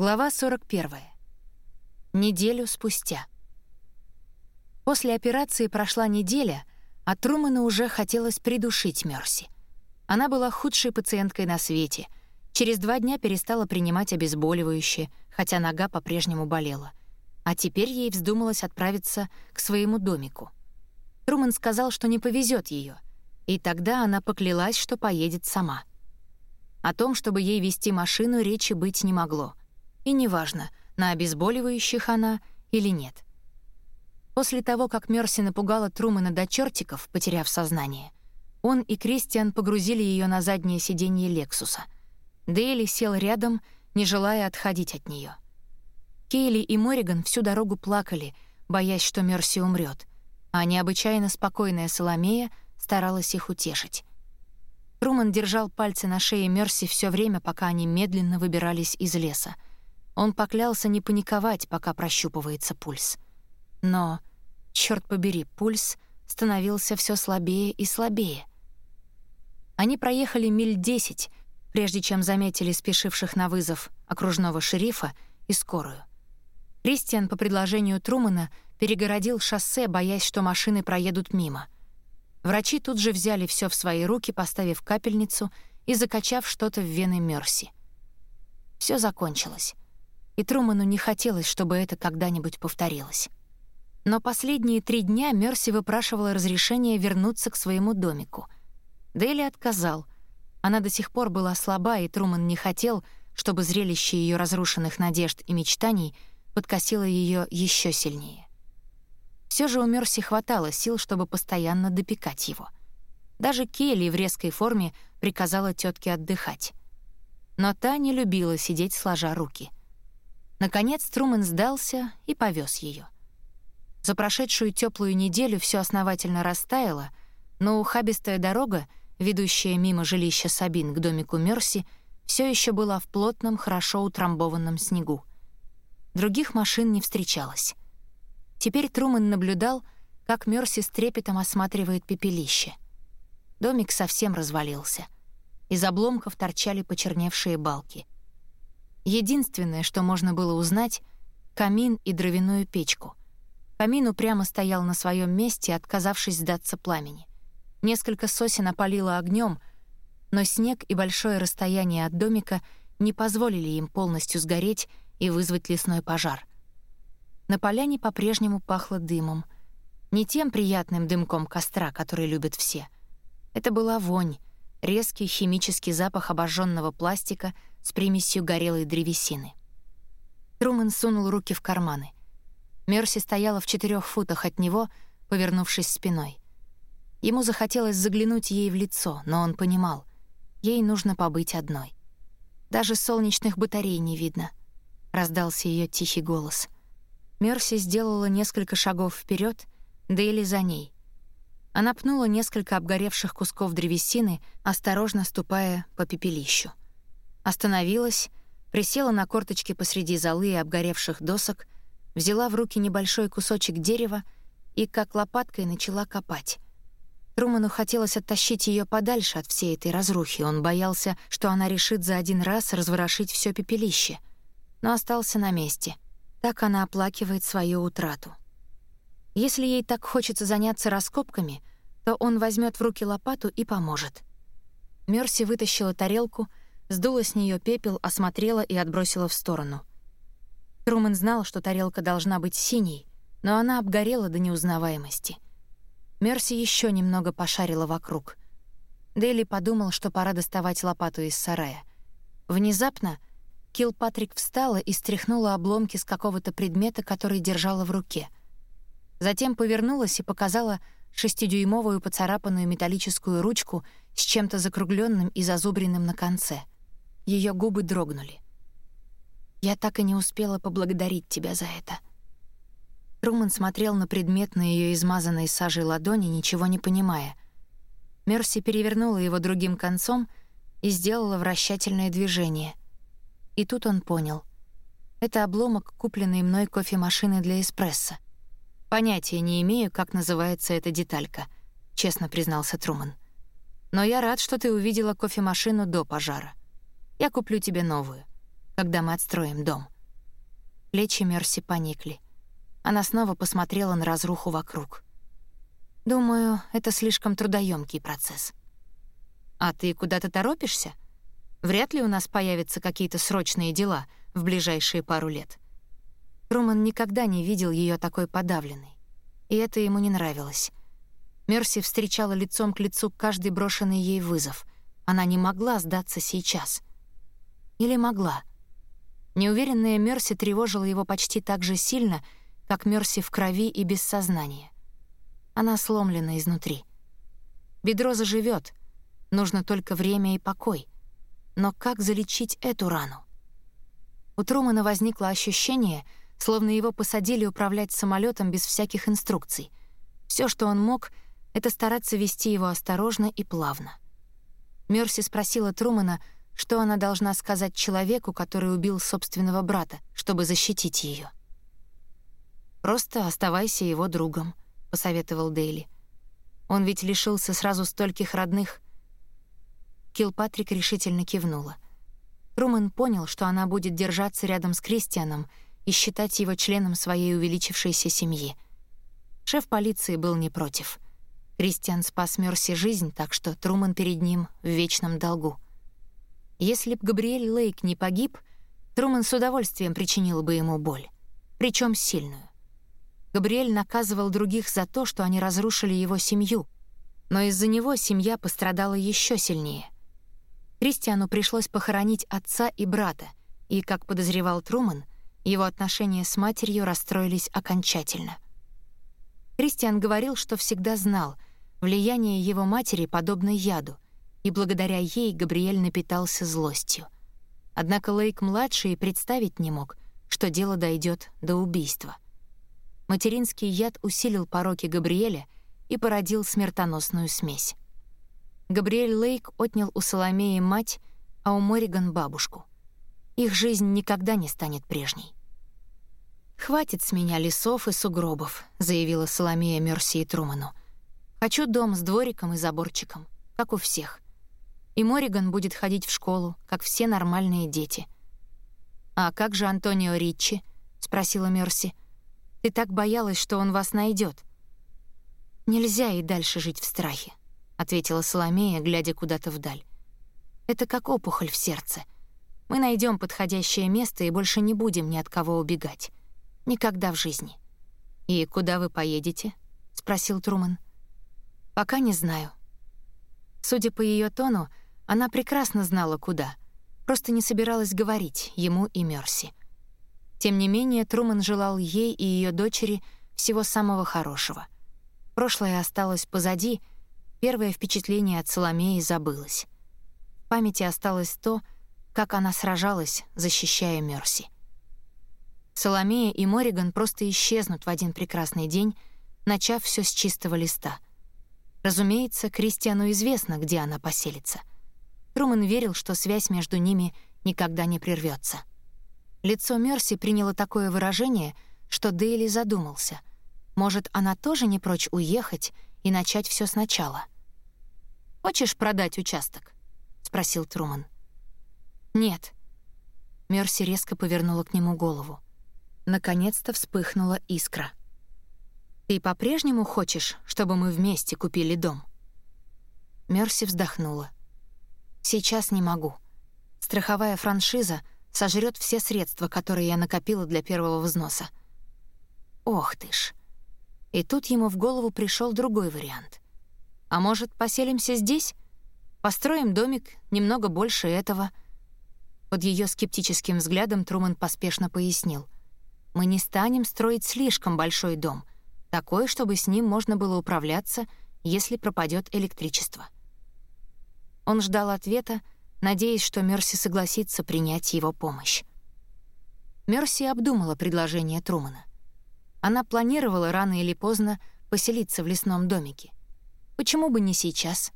Глава 41. Неделю спустя. После операции прошла неделя, а Труману уже хотелось придушить Мерси. Она была худшей пациенткой на свете. Через два дня перестала принимать обезболивающее, хотя нога по-прежнему болела. А теперь ей вздумалось отправиться к своему домику. Труман сказал, что не повезет ее, и тогда она поклялась, что поедет сама. О том, чтобы ей вести машину, речи быть не могло — и неважно, на обезболивающих она или нет. После того, как Мерси напугала Трумана до чертиков, потеряв сознание, он и Кристиан погрузили ее на заднее сиденье Лексуса. Дейли сел рядом, не желая отходить от нее. Кейли и Мориган всю дорогу плакали, боясь, что Мерси умрет, а необычайно спокойная Соломея старалась их утешить. Труман держал пальцы на шее Мерси все время, пока они медленно выбирались из леса — он поклялся не паниковать, пока прощупывается пульс. Но, черт побери, пульс становился все слабее и слабее. Они проехали миль десять, прежде чем заметили спешивших на вызов окружного шерифа и скорую. Кристиан по предложению Трумана перегородил шоссе, боясь, что машины проедут мимо. Врачи тут же взяли все в свои руки, поставив капельницу и закачав что-то в вены Мерси. Все закончилось и Труману не хотелось, чтобы это когда-нибудь повторилось. Но последние три дня Мерси выпрашивала разрешение вернуться к своему домику. Дели отказал. Она до сих пор была слаба, и Труман не хотел, чтобы зрелище ее разрушенных надежд и мечтаний подкосило ее еще сильнее. Все же у Мерси хватало сил, чтобы постоянно допекать его. Даже Келли в резкой форме приказала тетке отдыхать. Но та не любила сидеть сложа руки — Наконец Трумэн сдался и повез ее. За прошедшую теплую неделю все основательно растаяло, но ухабистая дорога, ведущая мимо жилища Сабин к домику Мерси, все еще была в плотном, хорошо утрамбованном снегу. Других машин не встречалось. Теперь Трумэн наблюдал, как Мерси с трепетом осматривает пепелище. Домик совсем развалился. Из обломков торчали почерневшие балки — Единственное, что можно было узнать — камин и дровяную печку. Камин упрямо стоял на своем месте, отказавшись сдаться пламени. Несколько сосен опалило огнем, но снег и большое расстояние от домика не позволили им полностью сгореть и вызвать лесной пожар. На поляне по-прежнему пахло дымом. Не тем приятным дымком костра, который любят все. Это была вонь, резкий химический запах обожженного пластика — с примесью горелой древесины. Трумэн сунул руки в карманы. Мерси стояла в четырех футах от него, повернувшись спиной. Ему захотелось заглянуть ей в лицо, но он понимал, ей нужно побыть одной. Даже солнечных батарей не видно. Раздался ее тихий голос. Мерси сделала несколько шагов вперед, да или за ней. Она пнула несколько обгоревших кусков древесины, осторожно ступая по пепелищу. Остановилась, присела на корточки посреди золы и обгоревших досок, взяла в руки небольшой кусочек дерева и как лопаткой начала копать. Труману хотелось оттащить ее подальше от всей этой разрухи. Он боялся, что она решит за один раз разворошить все пепелище. Но остался на месте. Так она оплакивает свою утрату. Если ей так хочется заняться раскопками, то он возьмет в руки лопату и поможет. Мерси вытащила тарелку — сдула с нее пепел, осмотрела и отбросила в сторону. Трумэн знал, что тарелка должна быть синей, но она обгорела до неузнаваемости. Мерси еще немного пошарила вокруг. Дели подумал, что пора доставать лопату из сарая. Внезапно Килпатрик встала и стряхнула обломки с какого-то предмета, который держала в руке. Затем повернулась и показала шестидюймовую поцарапанную металлическую ручку с чем-то закругленным и зазубренным на конце — ее губы дрогнули. «Я так и не успела поблагодарить тебя за это». Труман смотрел на предмет на ее измазанной сажей ладони, ничего не понимая. Мерси перевернула его другим концом и сделала вращательное движение. И тут он понял. Это обломок, купленный мной кофемашины для эспрессо. Понятия не имею, как называется эта деталька, честно признался Труман. Но я рад, что ты увидела кофемашину до пожара. Я куплю тебе новую. когда мы отстроим дом». Плечи Мерси поникли. Она снова посмотрела на разруху вокруг. «Думаю, это слишком трудоемкий процесс». «А ты куда-то торопишься? Вряд ли у нас появятся какие-то срочные дела в ближайшие пару лет». Труман никогда не видел ее такой подавленной, и это ему не нравилось. Мерси встречала лицом к лицу каждый брошенный ей вызов. Она не могла сдаться сейчас. Или могла? Неуверенная Мерси тревожила его почти так же сильно, как Мерси в крови и без сознания. Она сломлена изнутри. Бедро заживет, нужно только время и покой. Но как залечить эту рану? У Трумана возникло ощущение — словно его посадили управлять самолетом без всяких инструкций. Все, что он мог, — это стараться вести его осторожно и плавно. Мерси спросила Трумана, что она должна сказать человеку, который убил собственного брата, чтобы защитить ее. «Просто оставайся его другом», — посоветовал Дейли. «Он ведь лишился сразу стольких родных». Килпатрик решительно кивнула. Труман понял, что она будет держаться рядом с Кристианом — и считать его членом своей увеличившейся семьи. Шеф полиции был не против. Кристиан спас Мерси жизнь, так что Труман перед ним в вечном долгу. Если б Габриэль Лейк не погиб, Труман с удовольствием причинил бы ему боль, причем сильную. Габриэль наказывал других за то, что они разрушили его семью, но из-за него семья пострадала еще сильнее. Кристиану пришлось похоронить отца и брата, и, как подозревал Труман, его отношения с матерью расстроились окончательно. Кристиан говорил, что всегда знал, влияние его матери подобно яду, и благодаря ей Габриэль напитался злостью. Однако Лейк-младший представить не мог, что дело дойдет до убийства. Материнский яд усилил пороки Габриэля и породил смертоносную смесь. Габриэль Лейк отнял у Соломеи мать, а у Мориган — бабушку. Их жизнь никогда не станет прежней. «Хватит с меня лесов и сугробов», — заявила Соломея Мерси и Труману. «Хочу дом с двориком и заборчиком, как у всех. И Мориган будет ходить в школу, как все нормальные дети». «А как же Антонио Риччи?» — спросила Мерси. «Ты так боялась, что он вас найдет. «Нельзя и дальше жить в страхе», — ответила Соломея, глядя куда-то вдаль. «Это как опухоль в сердце. Мы найдем подходящее место и больше не будем ни от кого убегать. Никогда в жизни. «И куда вы поедете?» — спросил Труман. «Пока не знаю». Судя по ее тону, она прекрасно знала, куда. Просто не собиралась говорить ему и Мерси. Тем не менее, Труман желал ей и ее дочери всего самого хорошего. Прошлое осталось позади, первое впечатление от Соломеи забылось. В памяти осталось то, как она сражалась, защищая Мерси. Соломея и Мориган просто исчезнут в один прекрасный день, начав все с чистого листа. Разумеется, Кристиану известно, где она поселится. Труман верил, что связь между ними никогда не прервется. Лицо Мерси приняло такое выражение, что Дейли задумался. Может, она тоже не прочь уехать и начать все сначала? «Хочешь продать участок?» — спросил Труман. «Нет». Мерси резко повернула к нему голову. Наконец-то вспыхнула искра. «Ты по-прежнему хочешь, чтобы мы вместе купили дом?» Мерси вздохнула. «Сейчас не могу. Страховая франшиза сожрет все средства, которые я накопила для первого взноса. Ох ты ж. И тут ему в голову пришел другой вариант. А может, поселимся здесь? Построим домик немного больше этого. Под ее скептическим взглядом Труман поспешно пояснил — мы не станем строить слишком большой дом, такой, чтобы с ним можно было управляться, если пропадет электричество. Он ждал ответа, надеясь, что Мерси согласится принять его помощь. Мерси обдумала предложение Трумана. Она планировала рано или поздно поселиться в лесном домике. Почему бы не сейчас?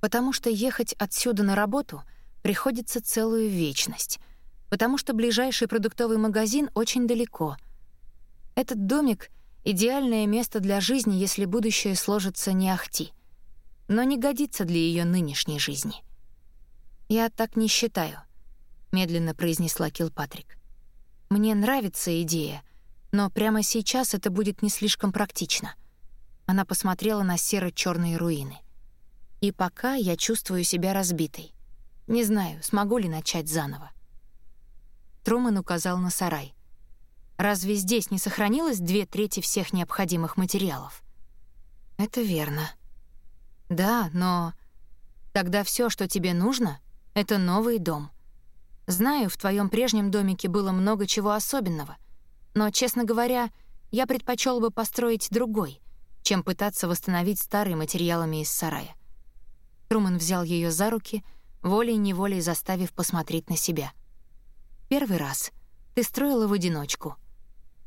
Потому что ехать отсюда на работу приходится целую вечность, потому что ближайший продуктовый магазин очень далеко. Этот домик — идеальное место для жизни, если будущее сложится не ахти, но не годится для ее нынешней жизни. Я так не считаю. — медленно произнесла Килпатрик. «Мне нравится идея, но прямо сейчас это будет не слишком практично». Она посмотрела на серо черные руины. «И пока я чувствую себя разбитой. Не знаю, смогу ли начать заново». Труман указал на сарай. «Разве здесь не сохранилось две трети всех необходимых материалов?» «Это верно». «Да, но...» «Тогда все, что тебе нужно, — это новый дом». Знаю, в твоем прежнем домике было много чего особенного, но, честно говоря, я предпочел бы построить другой, чем пытаться восстановить старые материалами из сарая. Труман взял ее за руки, волей-неволей заставив посмотреть на себя. «Первый раз ты строила в одиночку.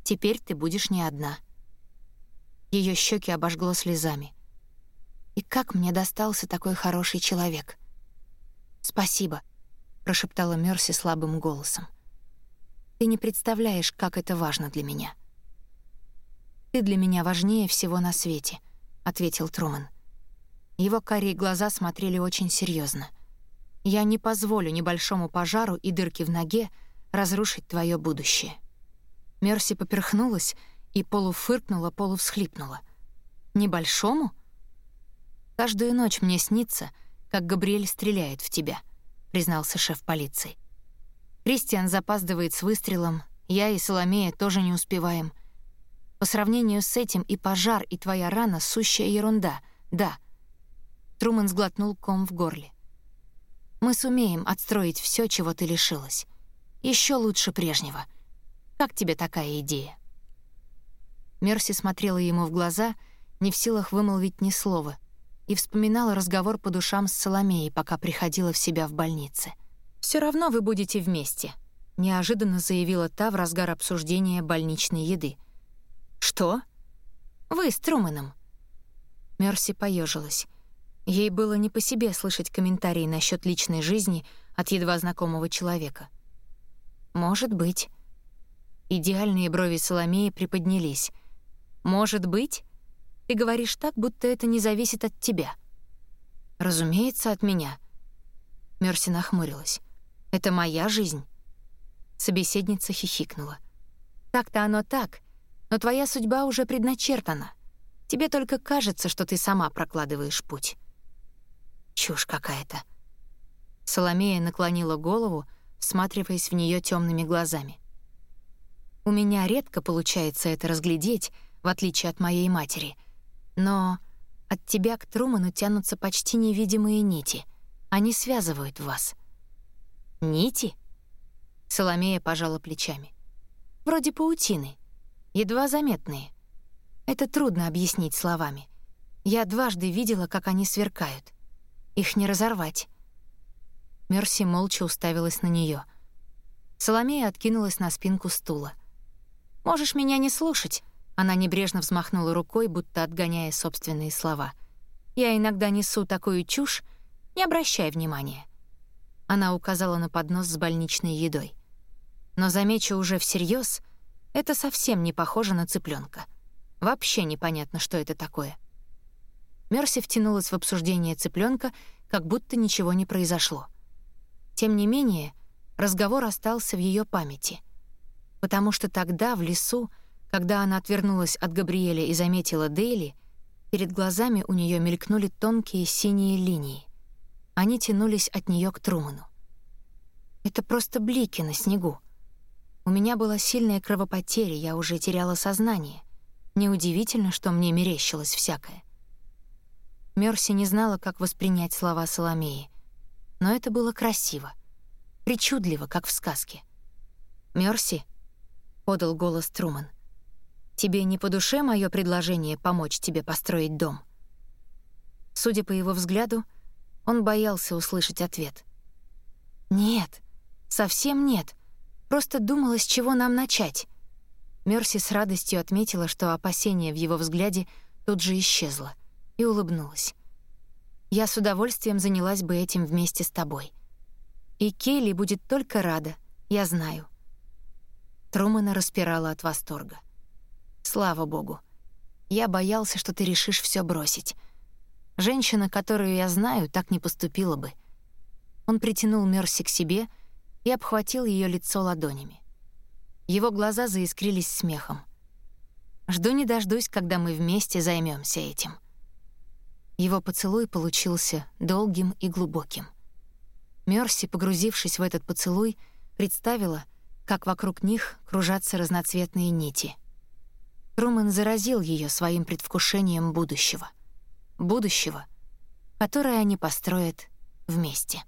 Теперь ты будешь не одна». Ее щеки обожгло слезами. «И как мне достался такой хороший человек?» «Спасибо», — прошептала Мерси слабым голосом. «Ты не представляешь, как это важно для меня». «Ты для меня важнее всего на свете», — ответил Труман. Его карие глаза смотрели очень серьезно. «Я не позволю небольшому пожару и дырке в ноге разрушить твое будущее». Мерси поперхнулась и полуфыркнула, полувсхлипнула. «Небольшому?» «Каждую ночь мне снится, как Габриэль стреляет в тебя», признался шеф полиции. Кристиан запаздывает с выстрелом, я и Соломея тоже не успеваем. По сравнению с этим и пожар, и твоя рана — сущая ерунда, да. Труман сглотнул ком в горле. Мы сумеем отстроить все, чего ты лишилась. Еще лучше прежнего. Как тебе такая идея?» Мерси смотрела ему в глаза, не в силах вымолвить ни слова, и вспоминала разговор по душам с Соломеей, пока приходила в себя в больнице. Все равно вы будете вместе», — неожиданно заявила та в разгар обсуждения больничной еды. «Что? Вы с Труманом?» Мерси поежилась. Ей было не по себе слышать комментарии насчет личной жизни от едва знакомого человека. «Может быть». Идеальные брови Соломеи приподнялись. «Может быть?» Ты говоришь так, будто это не зависит от тебя». «Разумеется, от меня». Мерси нахмурилась. «Это моя жизнь». Собеседница хихикнула. «Так-то оно так, но твоя судьба уже предначертана. Тебе только кажется, что ты сама прокладываешь путь». «Чушь какая-то». Соломея наклонила голову, всматриваясь в нее темными глазами. «У меня редко получается это разглядеть, в отличие от моей матери — но от тебя к Труману тянутся почти невидимые нити. Они связывают вас. Нити? Соломея пожала плечами. Вроде паутины, едва заметные. Это трудно объяснить словами. Я дважды видела, как они сверкают. Их не разорвать. Мерси молча уставилась на нее. Соломея откинулась на спинку стула. «Можешь меня не слушать, она небрежно взмахнула рукой, будто отгоняя собственные слова. «Я иногда несу такую чушь, не обращай внимания». Она указала на поднос с больничной едой. Но замечу уже всерьез, это совсем не похоже на цыпленка. Вообще непонятно, что это такое. Мерси втянулась в обсуждение цыпленка, как будто ничего не произошло. Тем не менее, разговор остался в ее памяти, потому что тогда в лесу когда она отвернулась от Габриэля и заметила Дейли, перед глазами у нее мелькнули тонкие синие линии. Они тянулись от нее к Труману. Это просто блики на снегу. У меня была сильная кровопотеря, я уже теряла сознание. Неудивительно, что мне мерещилось всякое. Мерси не знала, как воспринять слова Соломеи, но это было красиво, причудливо, как в сказке. «Мерси», — подал голос Труман, — Тебе не по душе мое предложение помочь тебе построить дом?» Судя по его взгляду, он боялся услышать ответ. «Нет, совсем нет. Просто думала, с чего нам начать». Мерси с радостью отметила, что опасение в его взгляде тут же исчезло, и улыбнулась. «Я с удовольствием занялась бы этим вместе с тобой. И Келли будет только рада, я знаю». Трумана распирала от восторга. Слава богу. Я боялся, что ты решишь все бросить. Женщина, которую я знаю, так не поступила бы. Он притянул Мерси к себе, и обхватил ее лицо ладонями. Его глаза заискрились смехом. «Жду не дождусь, когда мы вместе займемся этим». Его поцелуй получился долгим и глубоким. Мерси, погрузившись в этот поцелуй, представила, как вокруг них кружатся разноцветные нити. Трумэн заразил ее своим предвкушением будущего. Будущего, которое они построят вместе.